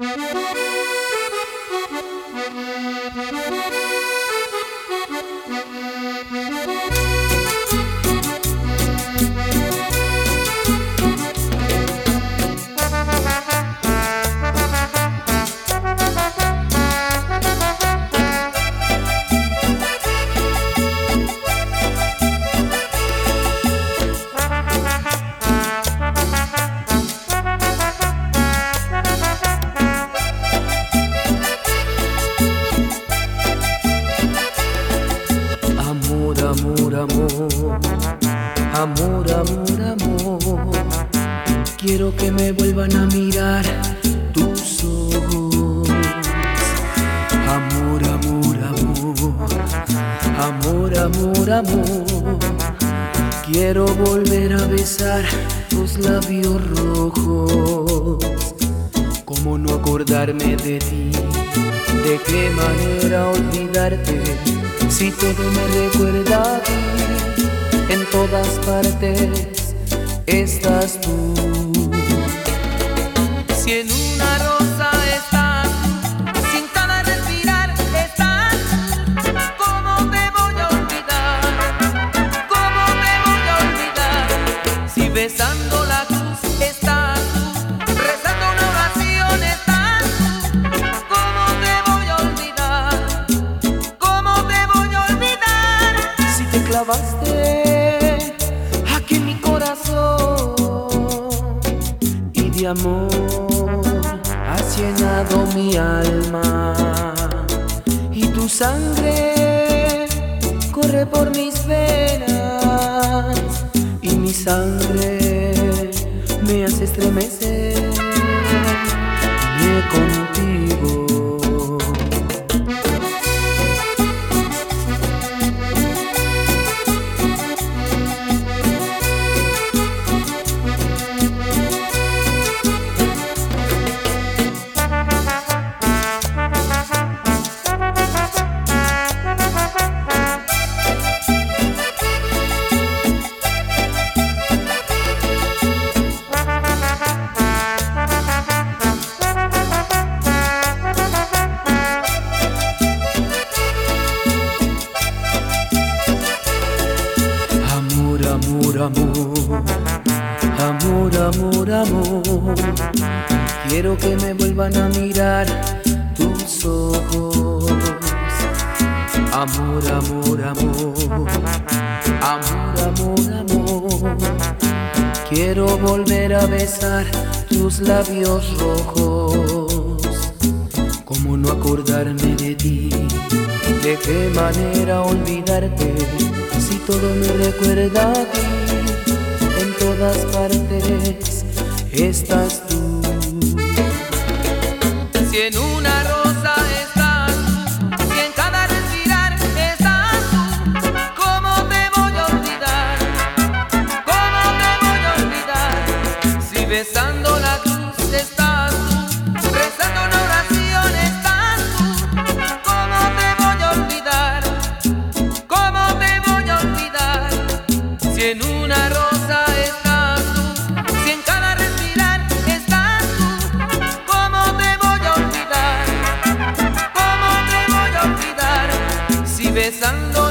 amor, amor, amor, amor. Quiero que me vuelvan a mirar tus ojos. Amor, amor, amor, amor, amor, amor. Quiero volver a besar tus labios rojos. ¿Cómo no acordarme de ti? ¿De qué manera olvidarte? Si todo me recuerda a ti, todas partes estás tú. Si en una rosa estás, si en cada respirar estás, ¿cómo te voy a olvidar? ¿Cómo te voy a olvidar? Si besando la cruz estás, rezando una amor has llenado mi alma y tu sangre corre por mis venas y mi sangre me hace estremecer me contigo. Amor, amor, amor, amor. Quiero que me vuelvan a mirar tus ojos. Amor, amor, amor, amor, amor, amor. Quiero volver a besar tus labios rojos. ¿Cómo no acordarme de ti? ¿De qué manera olvidarte? Si todo me recuerda a ti, todas partes estás tú. Si en una rosa estás, si en cada respirar estás tú, ¿cómo te voy a olvidar? ¿Cómo te voy a olvidar? Si besando la cruz estás tú, rezando una oración estás tú, ¿cómo te voy a olvidar? ¿Cómo te voy a olvidar? Si en una rosa besando